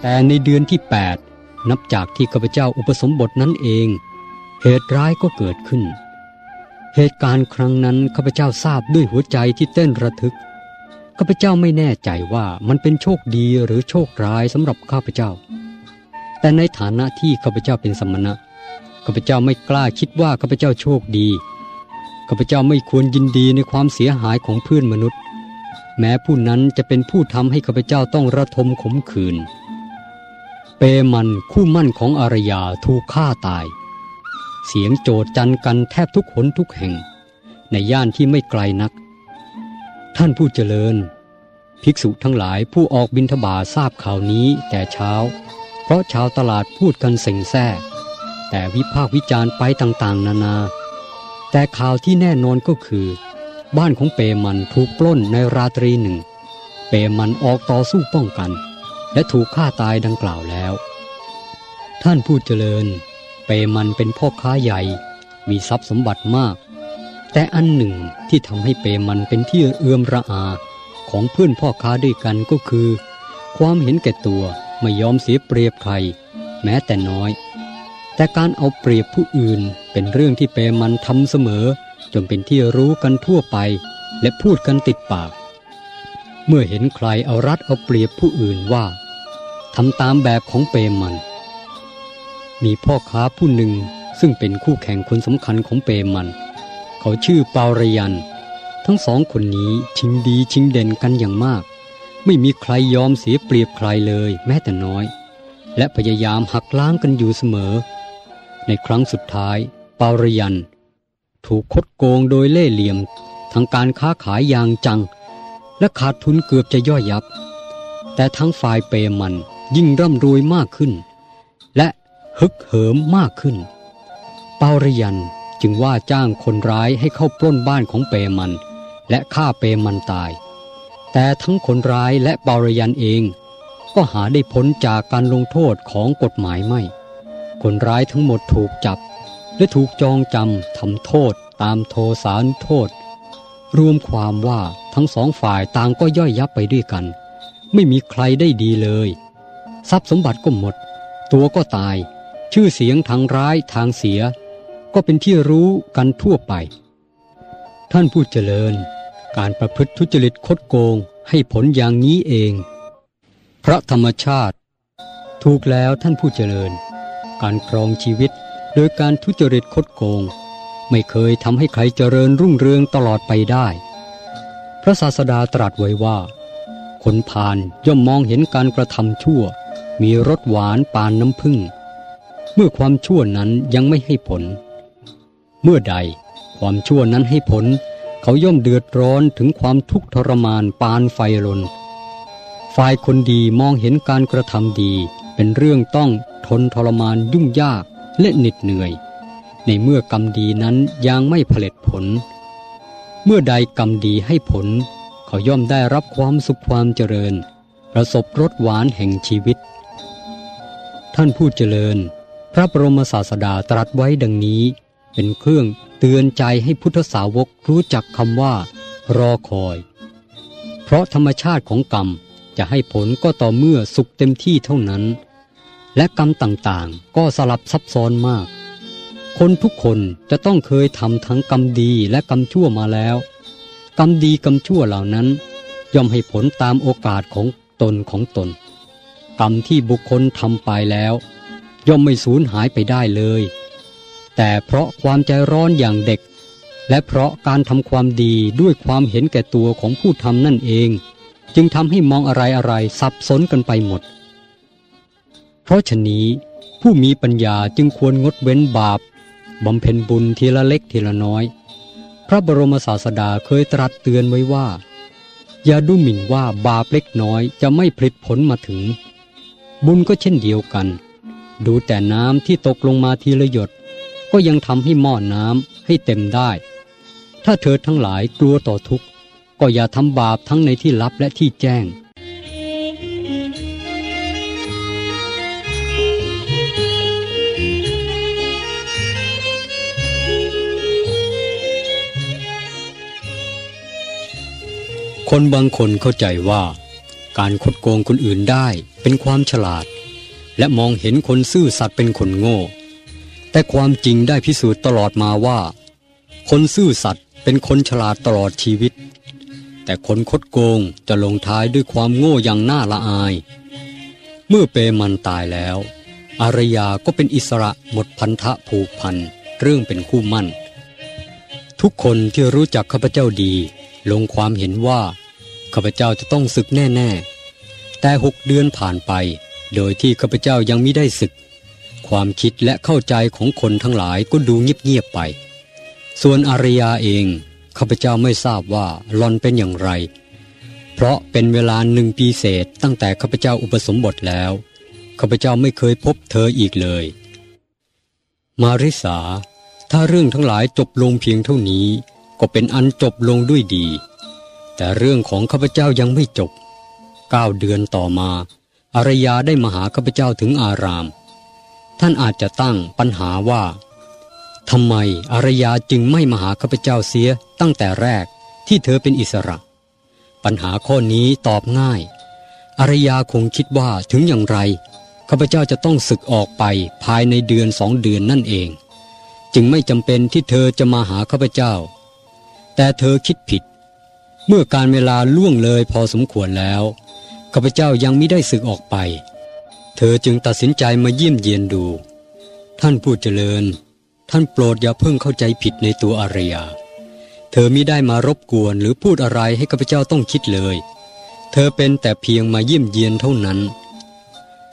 แต่ในเดือนที่ 8 นับจากที่ข้าพเจ้าอุปสมบทนั้นเอง เหตุร้ายก็เกิดขึ้น เหตุการณ์ครั้งนั้นข้าพเจ้าทราบด้วยหัวใจที่เต้นระทึกข้าพเจ้าไม่แน่ใจว่ามันเป็นโชคดีหรือโชคร้ายสำหรับข้าพเจ้า แต่ในฐานะที่ข้าพเจ้าเป็นสมณะข้าพเจ้าไม่กล้าคิดว่าข้าพเจ้าโชคดีข้าพเจ้าไม่ควรยินดีในความเสียหายของเพื่อนมนุษย์ แม้ผู้นั้นจะเป็นผู้ทำให้ข้าพเจ้าต้องระทมขมขื่น เปมันคู่มั่นของอารยาถูกฆ่าตาย เสียงโจดจันกันแทบทุกหนทุกแห่ง ในย่านที่ไม่ไกลนัก ท่านผู้เจริญ ภิกษุทั้งหลายผู้ออกบินทบาททราบข่าวนี้แต่เช้า เพราะชาวตลาดพูดกันเซ็งแซ่ แต่วิพากษ์วิจารณ์ไปต่างๆ นานา แต่ข่าวที่แน่นอนก็คือ บ้านของเปมันถูกปล้นในราตรีหนึ่ง เปมันออกต่อสู้ป้องกัน และถูกฆ่าตายดังกล่าวแล้ว ท่านผู้เจริญ เปมันเป็นพ่อค้าใหญ่ มีทรัพย์สมบัติมาก แต่อันหนึ่งที่ทำให้เปมันเป็นที่เอื้อมระอาของเพื่อนพ่อค้าด้วยกันก็คือ ความเห็นแก่ตัวไม่ยอมเสียเปรียบใคร แม้แต่น้อย แต่การเอาเปรียบผู้อื่นเป็นเรื่องที่เปมันทำเสมอ จนเป็นที่รู้กันทั่วไป และพูดกันติดปาก เมื่อเห็นใครเอารัดเอาเปรียบผู้อื่นว่าทำตามแบบของเปมัน มีพ่อค้าผู้หนึ่งซึ่งเป็นคู่แข่งคนสำคัญของเปมัน เขาชื่อเปารยัน ทั้งสองคนนี้ชิงดีชิงเด่นกันอย่างมาก ไม่มีใครยอมเสียเปรียบใครเลยแม้แต่น้อย และพยายามหักล้างกันอยู่เสมอ ในครั้งสุดท้าย เปารยัน ถูกคดโกงโดยเล่ห์เหลี่ยมทางการค้าขายอย่างจัง และขาดทุนเกือบจะย่อยยับ แต่ทั้งฝ่ายเปมันยิ่งร่ำรวยมากขึ้น และฮึกเหิมมากขึ้น เปารยันจึงว่าจ้างคนร้ายให้เข้าปล้นบ้านของเปมัน และฆ่าเปมันตาย แต่ทั้งคนร้ายและเปารยันเองก็หาได้พ้นจากการลงโทษของกฎหมายไม่ คนร้ายทั้งหมดถูกจับ และถูกจองจำทำโทษตามโทสานุโทษ รวมความว่าทั้งสองฝ่ายต่างก็ย่อยยับไปด้วยกัน ไม่มีใครได้ดีเลย ทรัพย์สมบัติก็หมด ตัวก็ตาย ชื่อเสียงทางร้ายทางเสีย ก็เป็นที่รู้กันทั่วไป ท่านผู้เจริญ การประพฤติทุจริตคดโกงให้ผลอย่างนี้เอง พระธรรมชาติ ถูกแล้วท่านผู้เจริญ การครองชีวิตโดยการทุจริตคดโกง ไม่เคยทำให้ใครเจริญรุ่งเรืองตลอดไปได้ พระศาสดาตรัสไว้ว่า คนพาลย่อมมองเห็นการกระทำชั่ว มีรสหวานปานน้ำผึ้งเมื่อความชั่วนั้นยังไม่ให้ผล เมื่อใดความชั่วนั้นให้ผล เขาย่อมเดือดร้อนถึงความทุกข์ทรมานปานไฟลน ฝ่ายคนดีมองเห็นการกระทำดีเป็นเรื่องต้องทนทรมานยุ่งยากและเหน็ดเหนื่อย ในเมื่อกรรมดีนั้นยังไม่ผลิตผล เมื่อใดกรรมดีให้ผล เขาย่อมได้รับความสุขความเจริญ ประสบรสหวานแห่งชีวิต ท่านผู้เจริญ พระบรมศาสดาตรัสไว้ดังนี้ เป็นเครื่องเตือนใจให้พุทธสาวกรู้จักคำว่า รอคอย เพราะธรรมชาติของกรรมจะให้ผลก็ต่อเมื่อสุขเต็มที่เท่านั้น และกรรมต่างๆ ก็สลับซับซ้อนมาก คนทุกคนจะต้องเคยทำทั้งกรรมดีและกรรมชั่วมาแล้ว กรรมดีกรรมชั่วเหล่านั้น ย่อมให้ผลตามโอกาสของตนของตน กรรมที่บุคคลทำไปแล้ว ย่อมไม่สูญหายไปได้เลย แต่เพราะความใจร้อนอย่างเด็ก และเพราะการทำความดีด้วยความเห็นแก่ตัวของผู้ทำนั่นเอง จึงทำให้มองอะไรอะไรสับสนกันไปหมด เพราะฉะนี้ผู้มีปัญญาจึงควรงดเว้นบาป บำเพ็ญบุญทีละเล็กทีละน้อย พระบรมศาสดาเคยตรัสเตือนไว้ว่า อย่าดูหมิ่นว่าบาปเล็กน้อยจะไม่ผลิตผลมาถึง บุญก็เช่นเดียวกัน ดูแต่น้ำที่ตกลงมาทีละหยด ก็ยังทำให้หม้อน้ำให้เต็มได้ ถ้าเธอทั้งหลายกลัวต่อทุกข์ ก็อย่าทำบาปทั้งในที่ลับและที่แจ้ง คนบางคนเข้าใจว่า การคดโกงคนอื่นได้เป็นความฉลาด และมองเห็นคนซื่อสัตย์เป็นคนโง่ แต่ความจริงได้พิสูจน์ตลอดมาว่า คนซื่อสัตย์เป็นคนฉลาดตลอดชีวิต แต่คนคดโกงจะลงท้ายด้วยความโง่อย่างน่าละอาย เมื่อเปมันตายแล้ว อารยาก็เป็นอิสระหมดพันธะผูกพันเรื่องเป็นคู่มั่น ทุกคนที่รู้จักข้าพเจ้าดีลงความเห็นว่า ข้าพเจ้าจะต้องศึกแน่ ๆ แต่หกเดือนผ่านไป โดยที่ข้าพเจ้ายังไม่ได้ศึก ความคิดและเข้าใจของคนทั้งหลายก็ดูเงียบๆไป ส่วนอารยาเองข้าพเจ้าไม่ทราบว่าลอนเป็นอย่างไร เพราะเป็นเวลาหนึ่งปีเศษตั้งแต่ข้าพเจ้าอุปสมบทแล้วข้าพเจ้าไม่เคยพบเธออีกเลย มาริสา ถ้าเรื่องทั้งหลายจบลงเพียงเท่านี้ ก็เป็นอันจบลงด้วยดี แต่เรื่องของข้าพเจ้ายังไม่จบเก้าเดือนต่อมา อารยาได้มาหาข้าพเจ้าถึงอาราม ท่านอาจจะตั้งปัญหาว่าทำไมอารยาจึงไม่มาหาข้าพเจ้าเสียตั้งแต่แรกที่เธอเป็นอิสระ ปัญหาข้อนี้ตอบง่าย อารยาคงคิดว่าถึงอย่างไรข้าพเจ้าจะต้องศึกออกไปภายในเดือนสองเดือนนั่นเอง จึงไม่จำเป็นที่เธอจะมาหาข้าพเจ้า แต่เธอคิดผิด เมื่อการเวลาล่วงเลยพอสมควรแล้วข้าพเจ้ายังไม่ได้ศึกออกไป เธอจึงตัดสินใจมาเยี่ยมเยียนดู ท่านผู้เจริญ ท่านโปรดอย่าเพิ่งเข้าใจผิดในตัวอารยา เธอมิได้มารบกวนหรือพูดอะไรให้ข้าพเจ้าต้องคิดเลย เธอเป็นแต่เพียงมาเยี่ยมเยียนเท่านั้น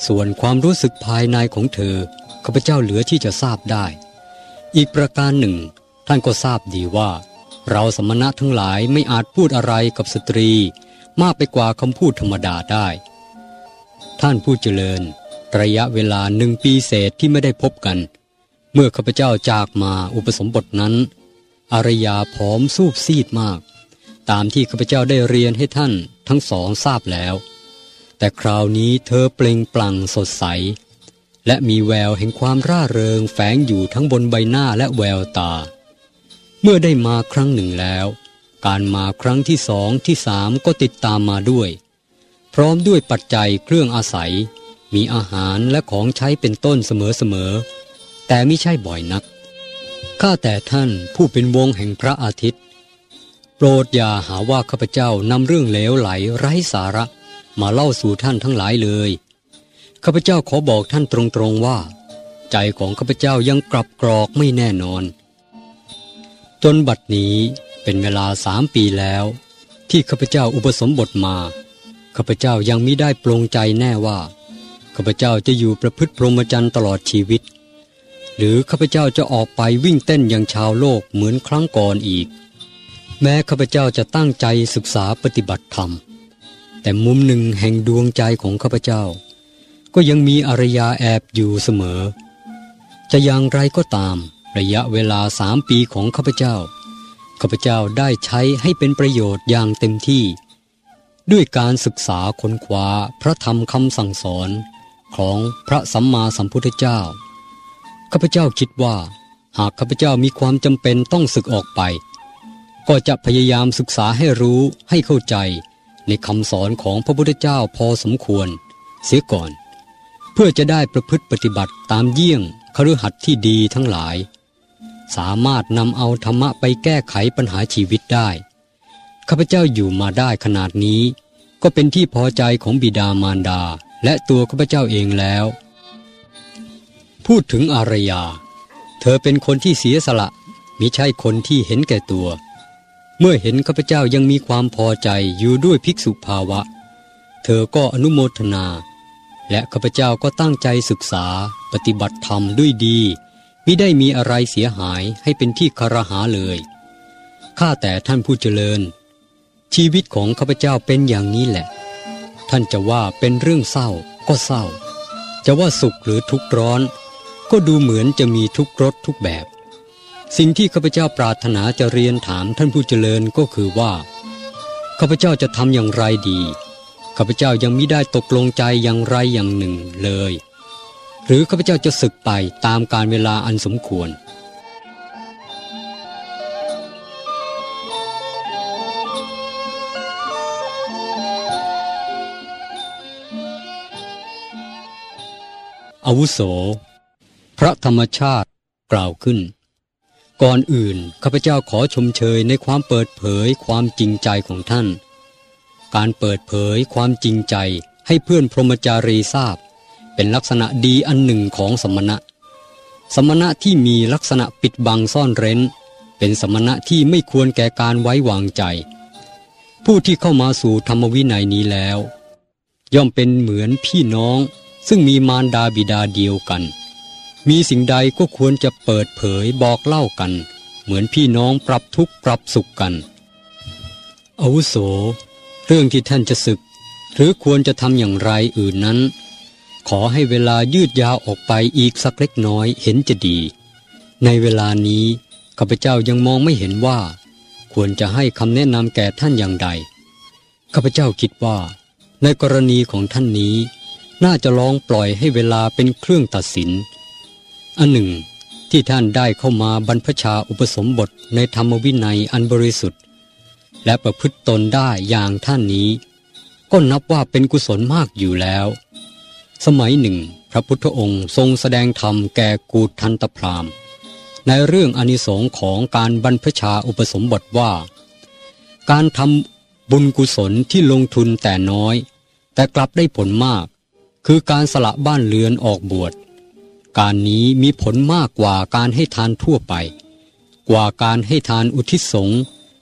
ส่วนความรู้สึกภายในของเธอข้าพเจ้าเหลือที่จะทราบได้ อีกประการหนึ่ง ท่านก็ทราบดีว่า เราสมณะทั้งหลายไม่อาจพูดอะไรกับสตรี มากไปกว่าคำพูดธรรมดาได้ ท่านผู้เจริญ ระยะเวลาหนึ่งปีเศษที่ไม่ได้พบกัน เมื่อข้าพเจ้าจากมาอุปสมบทนั้น อารยาผอมสูบซีดมาก ตามที่ข้าพเจ้าได้เรียนให้ท่านทั้งสองทราบแล้ว แต่คราวนี้เธอเปล่งปลั่งสดใส และมีแววแห่งความร่าเริงแฝงอยู่ทั้งบนใบหน้าและแววตา เมื่อได้มาครั้งหนึ่งแล้ว การมาครั้งที่สองที่สามก็ติดตามมาด้วย พร้อมด้วยปัจจัยเครื่องอาศัย มีอาหารและของใช้เป็นต้นเสมอๆแต่ไม่ใช่บ่อยนักข้าแต่ท่านผู้เป็นวงแห่งพระอาทิตย์ โปรดอย่าหาว่าข้าพเจ้านำเรื่องเลวไหลไร้สาระมาเล่าสู่ท่านทั้งหลายเลยข้าพเจ้าขอบอกท่านตรงๆว่า ใจของข้าพเจ้ายังกลับกรอกไม่แน่นอน จนบัดนี้เป็นเวลาสามปีแล้ว ที่ข้าพเจ้าอุปสมบทมาข้าพเจ้ายังมิได้ปรงใจแน่ว่าข้าพเจ้าจะอยู่ประพฤติพรหมจรรย์ตลอดชีวิต หรือข้าพเจ้าจะออกไปวิ่งเต้นอย่างชาวโลกเหมือนครั้งก่อนอีก แม้ข้าพเจ้าจะตั้งใจศึกษาปฏิบัติธรรม แต่มุมหนึ่งแห่งดวงใจของข้าพเจ้า ก็ยังมีอารยาแอบอยู่เสมอ จะอย่างไรก็ตาม ระยะเวลาสามปีของข้าพเจ้า ข้าพเจ้าได้ใช้ให้เป็นประโยชน์อย่างเต็มที่ ด้วยการศึกษาค้นคว้าพระธรรมคำสั่งสอนของพระสัมมาสัมพุทธเจ้า ข้าพเจ้าคิดว่า หากข้าพเจ้ามีความจำเป็นต้องศึกออกไป ก็จะพยายามศึกษาให้รู้ให้เข้าใจในคำสอนของพระพุทธเจ้าพอสมควร เสียก่อน เพื่อจะได้ประพฤติปฏิบัติตามเยี่ยงคฤหัสถ์ที่ดีทั้งหลาย สามารถนำเอาธรรมะไปแก้ไขปัญหาชีวิตได้ ข้าพเจ้าอยู่มาได้ขนาดนี้ ก็เป็นที่พอใจของบิดามารดาและตัวข้าพเจ้าเองแล้ว พูดถึงอารยา เธอเป็นคนที่เสียสละมิใช่คนที่เห็นแก่ตัว เมื่อเห็นข้าพเจ้ายังมีความพอใจอยู่ด้วยภิกษุภาวะ เธอก็อนุโมทนา และข้าพเจ้าก็ตั้งใจศึกษาปฏิบัติธรรมด้วยดี ม่ได้มีอะไรเสียหายให้เป็นที่คารหาเลย ข้าแต่ท่านผู้เจริญ ชีวิตของข้าพเจ้าเป็นอย่างนี้แหละ ท่านจะว่าเป็นเรื่องเศร้าก็เศร้า จะว่าสุขหรือทุกข์ร้อน ก็ดูเหมือนจะมีทุกรสทุกแบบ สิ่งที่ข้าพเจ้าปรารถนาจะเรียนถามท่านผู้เจริญก็คือว่าข้าพเจ้าจะทำอย่างไรดีข้าพเจ้ายังไม่ได้ตกลงใจอย่างไรอย่างหนึ่งเลย หรือข้าพเจ้าจะศึกไปตามการเวลาอันสมควร อาวุโส พระธรรมชาติกล่าวขึ้น ก่อนอื่นข้าพเจ้าขอชมเชยในความเปิดเผยความจริงใจของท่าน การเปิดเผยความจริงใจให้เพื่อนพรหมจารีทราบ เป็นลักษณะดีอันหนึ่งของสมณะ สมณะที่มีลักษณะปิดบังซ่อนเร้น เป็นสมณะที่ไม่ควรแก่การไว้วางใจ ผู้ที่เข้ามาสู่ธรรมวินัยนี้แล้ว ย่อมเป็นเหมือนพี่น้อง ซึ่งมีมารดาบิดาเดียวกัน มีสิ่งใดก็ควรจะเปิดเผยบอกเล่ากัน เหมือนพี่น้องปรับทุกข์ปรับสุขกันอาวุโส เรื่องที่ท่านจะศึก หรือควรจะทำอย่างไรอื่นนั้น ขอให้เวลายืดยาวออกไปอีกสักเล็กน้อยเห็นจะดี ในเวลานี้ข้าพเจ้ายังมองไม่เห็นว่า ควรจะให้คำแนะนำแก่ท่านอย่างใดข้าพเจ้าคิดว่า ในกรณีของท่านนี้ น่าจะลองปล่อยให้เวลาเป็นเครื่องตัดสิน อันหนึ่ง ที่ท่านได้เข้ามาบรรพชาอุปสมบทในธรรมวินัยอันบริสุทธิ์ และประพฤติตนได้อย่างท่านนี้ ก็นับว่าเป็นกุศลมากอยู่แล้ว สมัยหนึ่ง พระพุทธองค์ทรงแสดงธรรมแก่กูทันตพรามในเรื่องอนิสงค์ของการบรรพชาอุปสมบทว่า การทำบุญกุศลที่ลงทุนแต่น้อย แต่กลับได้ผลมาก คือการสละบ้านเรือนออกบวช การนี้มีผลมากกว่าการให้ทานทั่วไป กว่าการให้ทานอุทิศสงฆ์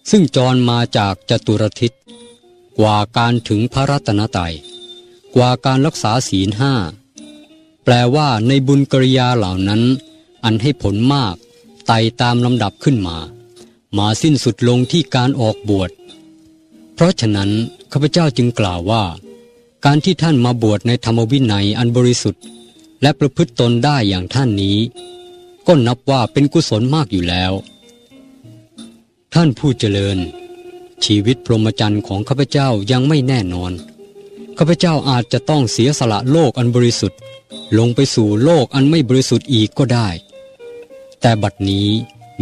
ซึ่งจรมาจากจตุรทิศกว่าการถึงพระรัตนตรัย กว่าการรักษาศีลห้าแปลว่าในบุญกริยาเหล่านั้น อันให้ผลมากไต่ตามลำดับขึ้นมา มาสิ้นสุดลงที่การออกบวช เพราะฉะนั้นข้าพเจ้าจึงกล่าวว่า การที่ท่านมาบวชในธรรมวินัยอันบริสุทธิ์ และประพฤติตนได้อย่างท่านนี้ ก็นับว่าเป็นกุศลมากอยู่แล้ว ท่านผู้เจริญ ชีวิตพรหมจรรย์ของข้าพเจ้ายังไม่แน่นอน ข้าพเจ้าอาจจะต้องเสียสละโลกอันบริสุทธิ์ ลงไปสู่โลกอันไม่บริสุทธิ์อีกก็ได้ แต่บัดนี้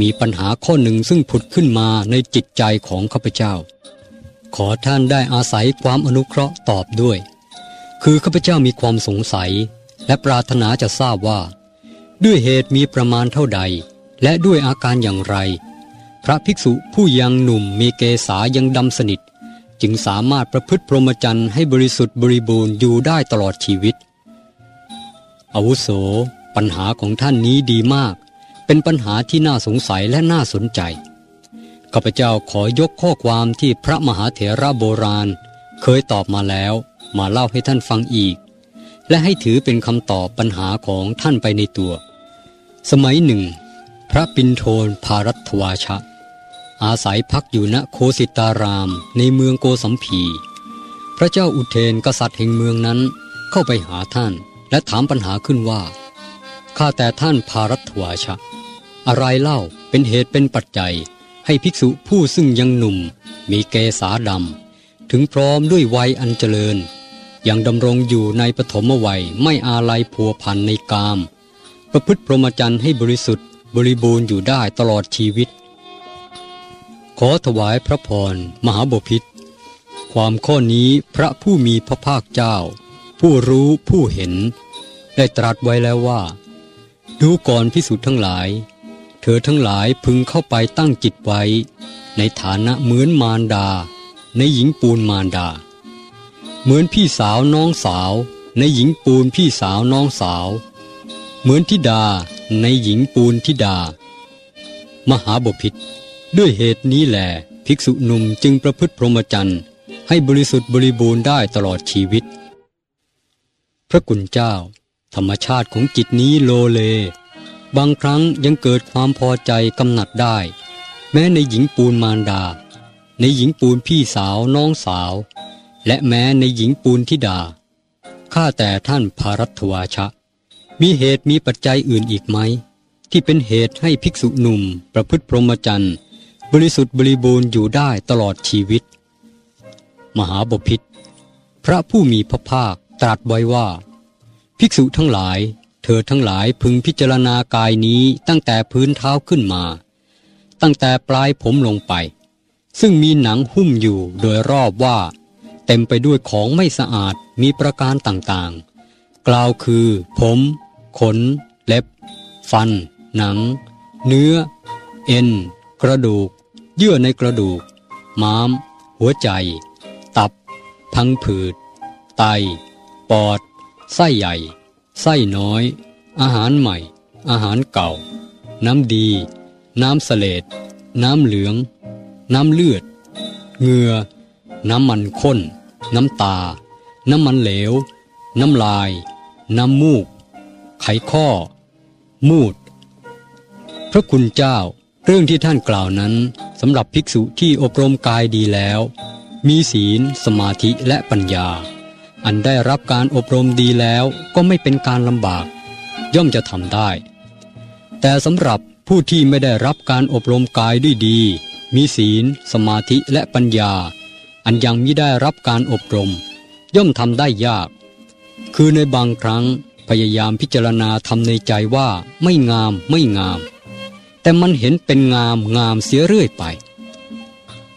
มีปัญหาข้อหนึ่งซึ่งผุดขึ้นมาในจิตใจของข้าพเจ้า ขอท่านได้อาศัยความอนุเคราะห์ตอบด้วย คือข้าพเจ้ามีความสงสัย และปรารถนาจะทราบว่า ด้วยเหตุมีประมาณเท่าใด และด้วยอาการอย่างไร พระภิกษุผู้ยังหนุ่มมีเกษายังดำสนิท จึงสามารถประพฤติพรหมจรรย์ให้บริสุทธิ์บริบูรณ์อยู่ได้ตลอดชีวิต อาวุโส ปัญหาของท่านนี้ดีมาก เป็นปัญหาที่น่าสงสัยและน่าสนใจ ข้าพเจ้าขอยกข้อความที่พระมหาเถระโบราณ เคยตอบมาแล้ว มาเล่าให้ท่านฟังอีก และให้ถือเป็นคำตอบปัญหาของท่านไปในตัว สมัยหนึ่ง พระปินโทนภารัตวาชะ อาศัยพักอยู่ณโคสิตารามในเมืองโกสัมพี พระเจ้าอุเทนกษัตริย์แห่งเมืองนั้นเข้าไปหาท่านและถามปัญหาขึ้นว่า ข้าแต่ท่านภารัตวาชะ อะไรเล่าเป็นเหตุเป็นปัจจัยให้ภิกษุผู้ซึ่งยังหนุ่ม มีเกษาดำ ถึงพร้อมด้วยวัยอันเจริญ ยังดำรงอยู่ในปฐมวัยไม่อาลัยผัวพันในกาม ประพฤติพรหมจรรย์ให้บริสุทธิ์บริบูรณ์อยู่ได้ตลอดชีวิต อถวายพระพร มหาบพิษความข้อนี้พระผู้มีพระภาคเจ้า ผู้รู้ผู้เห็น ได้ตรัสไว้แล้วว่า ดูก่อนพิสุทธ์ทั้งหลาย เธอทั้งหลายพึงเข้าไปตั้งจิตไว้ ในฐานะเหมือนมารดา ในหญิงปูนมารดา เหมือนพี่สาวน้องสาว ในหญิงปูนพี่สาวน้องสาว เหมือนทิดาในหญิงปูนทิดา มหาบพิษ ด้วยเหตุนี้แหลภิกษุหนุ่มจึงประพฤติพรหมจรรย์ให้บริสุทธิ์บริบูรณ์ได้ตลอดชีวิต พระกุณเจ้า ธรรมชาติของจิตนี้โลเล บางครั้งยังเกิดความพอใจกำหนัดได้ แม้ในหญิงปูนมารดา ในหญิงปูนพี่สาวน้องสาว และแม้ในหญิงปูนทิดาข้าแต่ท่านภารัตวาชะ มีเหตุมีปัจจัยอื่นอีกไหม ที่เป็นเหตุให้ภิกษุหนุ่มประพฤติพรหมจรรย์ บริสุทธิ์บริบูรณ์อยู่ได้ตลอดชีวิต มหาบพิษพระผู้มีพระภาคตรัสไว้ว่า ภิกษุทั้งหลาย เธอทั้งหลายพึงพิจารณากายนี้ตั้งแต่พื้นเท้าขึ้นมา ตั้งแต่ปลายผมลงไป ซึ่งมีหนังหุ้มอยู่โดยรอบว่า เต็มไปด้วยของไม่สะอาดมีประการต่างๆ กล่าวคือ ผม ขน เล็บ ฟัน หนัง เนื้อ เอ็น กระดูก เยื่อในกระดูก ม้าม หัวใจ ตับ พังผืด ไต ปอด ไส้ใหญ่ ไส้น้อย อาหารใหม่ อาหารเก่า น้ำดี น้ำเสลดน้ำเหลือง น้ำเลือด เหงื่อ น้ำมันข้น น้ำตา น้ำมันเหลว น้ำลาย น้ำมูก ไขข้อ มูด พระคุณเจ้า เรื่องที่ท่านกล่าวนั้นสำหรับภิกษุที่อบรมกายดีแล้ว มีศีล สมาธิและปัญญา อันได้รับการอบรมดีแล้วก็ไม่เป็นการลำบาก ย่อมจะทำได้ แต่สำหรับผู้ที่ไม่ได้รับการอบรมกายด้วยดี มีศีล สมาธิและปัญญา อันยังไม่ได้รับการอบรม ย่อมทำได้ยาก คือในบางครั้งพยายามพิจารณาทำในใจว่าไม่งามไม่งาม แต่มันเห็นเป็นงามงามเสียเรื่อยไป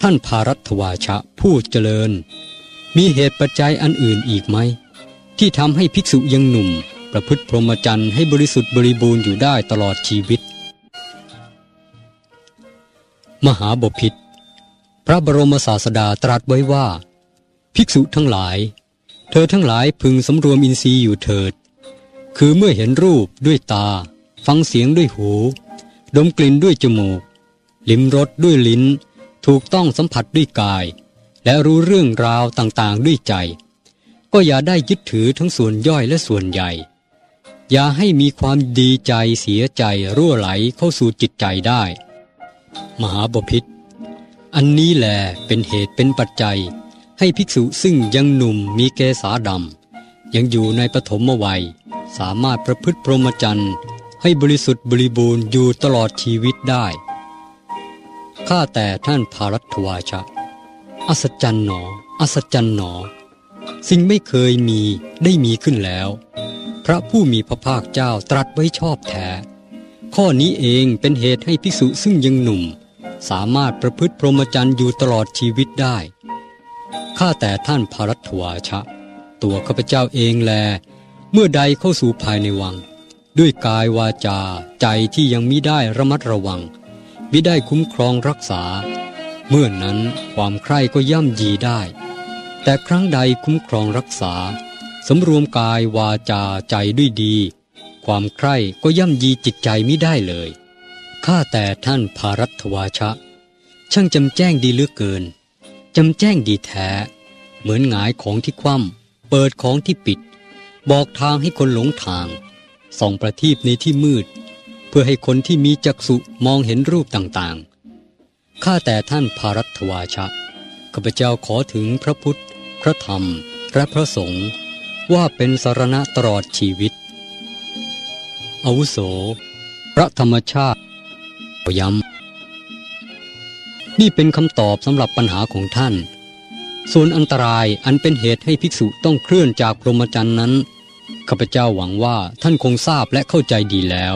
ท่านภารัตวาชะผู้เจริญ มีเหตุปัจจัยอันอื่นอีกไหม ที่ทำให้ภิกษุยังหนุ่ม ประพฤติพรหมจรรย์ให้บริสุทธิ์บริบูรณ์อยู่ได้ตลอดชีวิต มหาบพิษพระบรมศาสดาตรัสไว้ว่า ภิกษุทั้งหลาย เธอทั้งหลายพึงสำรวมอินทรีย์อยู่เถิด คือเมื่อเห็นรูปด้วยตา ฟังเสียงด้วยหู ดมกลิ่นด้วยจมูก ลิ้มรสด้วยลิ้น ถูกต้องสัมผัสด้วยกาย และรู้เรื่องราวต่างๆด้วยใจ ก็อย่าได้ยึดถือทั้งส่วนย่อยและส่วนใหญ่ อย่าให้มีความดีใจเสียใจรั่วไหลเข้าสู่จิตใจได้ มหาบพิษอันนี้แหลเป็นเหตุเป็นปัจจัย ให้ภิกษุซึ่งยังหนุ่มมีเกษาดำยังอยู่ในปฐมวัย สามารถประพฤติพรหมจรรย์ ให้บริสุทธิ์บริบูรณ์อยู่ตลอดชีวิตได้ ข้าแต่ท่านภารัตวาชะ อัศจรรย์หนอ อัศจรรย์หนอ สิ่งไม่เคยมีได้มีขึ้นแล้ว พระผู้มีพระภาคเจ้าตรัสไว้ชอบแท้ ข้อนี้เองเป็นเหตุให้ภิกษุซึ่งยังหนุ่ม สามารถประพฤติพรหมจรรย์อยู่ตลอดชีวิตได้ ข้าแต่ท่านภารัตวาชะ ตัวข้าพเจ้าเองแล เมื่อใดเข้าสู่ภายในวัง ด้วยกายวาจาใจที่ยังมิได้ระมัดระวังมิได้คุ้มครองรักษา เมื่อนนั้นความใคร่ก็ย่ำยีได้ แต่ครั้งใดคุ้มครองรักษาสำรวมกายวาจาใจด้วยดี ความใคร่ก็ย่ำยีจิตใจไม่ได้เลยข้าแต่ท่านภารัตวาชะ ช่างจำแจ้งดีเหลือเกินจำแจ้งดีแท้ เหมือนหงายของที่คว่ำเปิดของที่ปิด บอกทางให้คนหลงทาง ส่องประทีปในที่มืด เพื่อให้คนที่มีจักษุมองเห็นรูปต่างๆ ข้าแต่ท่านภารัตวาชะข้าพเจ้าขอถึงพระพุทธ พระธรรม และพระสงฆ์ว่าเป็นสารณะตลอดชีวิต อาวุโส พระธรรมชาติย้ำนี่เป็นคำตอบสำหรับปัญหาของท่าน ส่วนอันตรายอันเป็นเหตุให้ภิกษุต้องเคลื่อนจากพรหมจรรย์นั้น ข้าพเจ้าหวังว่าท่านคงทราบและเข้าใจดีแล้ว